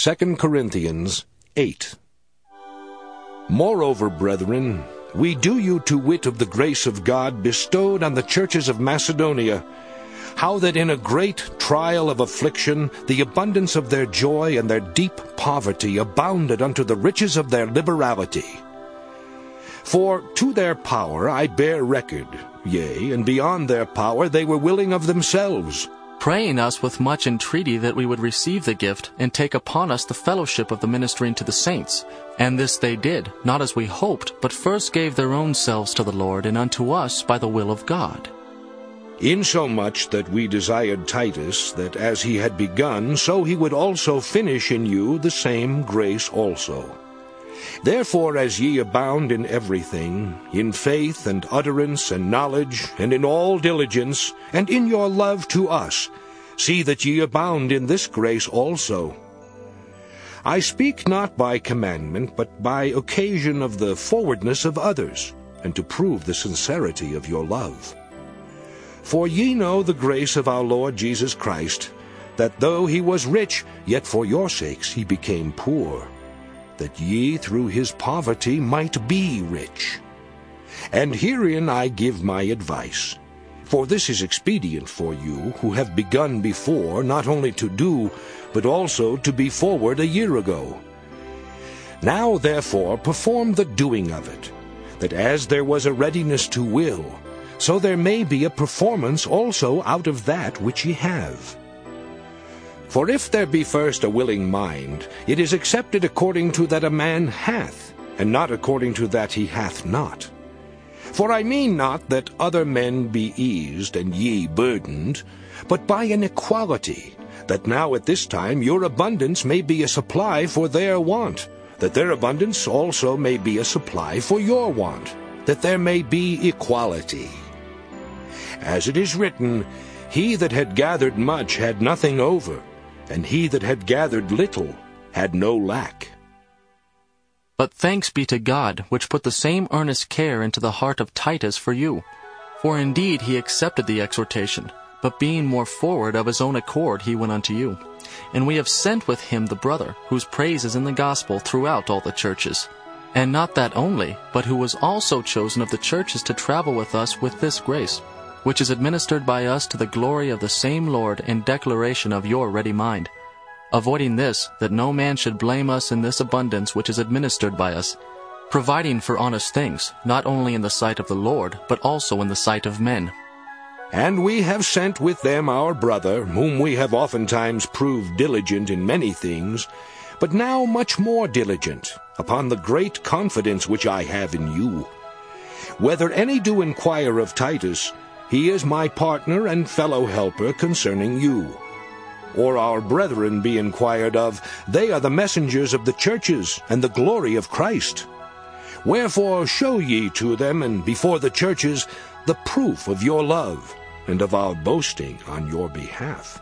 2 Corinthians 8. Moreover, brethren, we do you to wit of the grace of God bestowed on the churches of Macedonia, how that in a great trial of affliction the abundance of their joy and their deep poverty abounded unto the riches of their liberality. For to their power I bear record, yea, and beyond their power they were willing of themselves praying us with much entreaty that we would receive the gift and take upon us the fellowship of the ministering to the saints. And this they did, not as we hoped, but first gave their own selves to the Lord and unto us by the will of God. Insomuch that we desired Titus, that as he had begun, so he would also finish in you the same grace also. Therefore, as ye abound in everything, in faith and utterance and knowledge, and in all diligence, and in your love to us, see that ye abound in this grace also. I speak not by commandment, but by occasion of the forwardness of others, and to prove the sincerity of your love. For ye know the grace of our Lord Jesus Christ, that though he was rich, yet for your sakes he became poor that ye through his poverty might be rich. And herein I give my advice. For this is expedient for you, who have begun before, not only to do, but also to be forward a year ago. Now therefore perform the doing of it, that as there was a readiness to will, so there may be a performance also out of that which ye have. For if there be first a willing mind, it is accepted according to that a man hath, and not according to that he hath not. For I mean not that other men be eased, and ye burdened, but by an equality, that now at this time your abundance may be a supply for their want, that their abundance also may be a supply for your want, that there may be equality. As it is written, He that had gathered much had nothing over, and he that had gathered little had no lack. But thanks be to God, which put the same earnest care into the heart of Titus for you. For indeed he accepted the exhortation, but being more forward of his own accord he went unto you. And we have sent with him the brother, whose praise is in the gospel throughout all the churches. And not that only, but who was also chosen of the churches to travel with us with this grace which is administered by us to the glory of the same Lord in declaration of your ready mind. Avoiding this, that no man should blame us in this abundance which is administered by us, providing for honest things, not only in the sight of the Lord, but also in the sight of men. And we have sent with them our brother, whom we have oftentimes proved diligent in many things, but now much more diligent, upon the great confidence which I have in you. Whether any do inquire of Titus, he is my partner and fellow helper concerning you. Or our brethren be inquired of, they are the messengers of the churches and the glory of Christ. Wherefore show ye to them and before the churches the proof of your love and of our boasting on your behalf.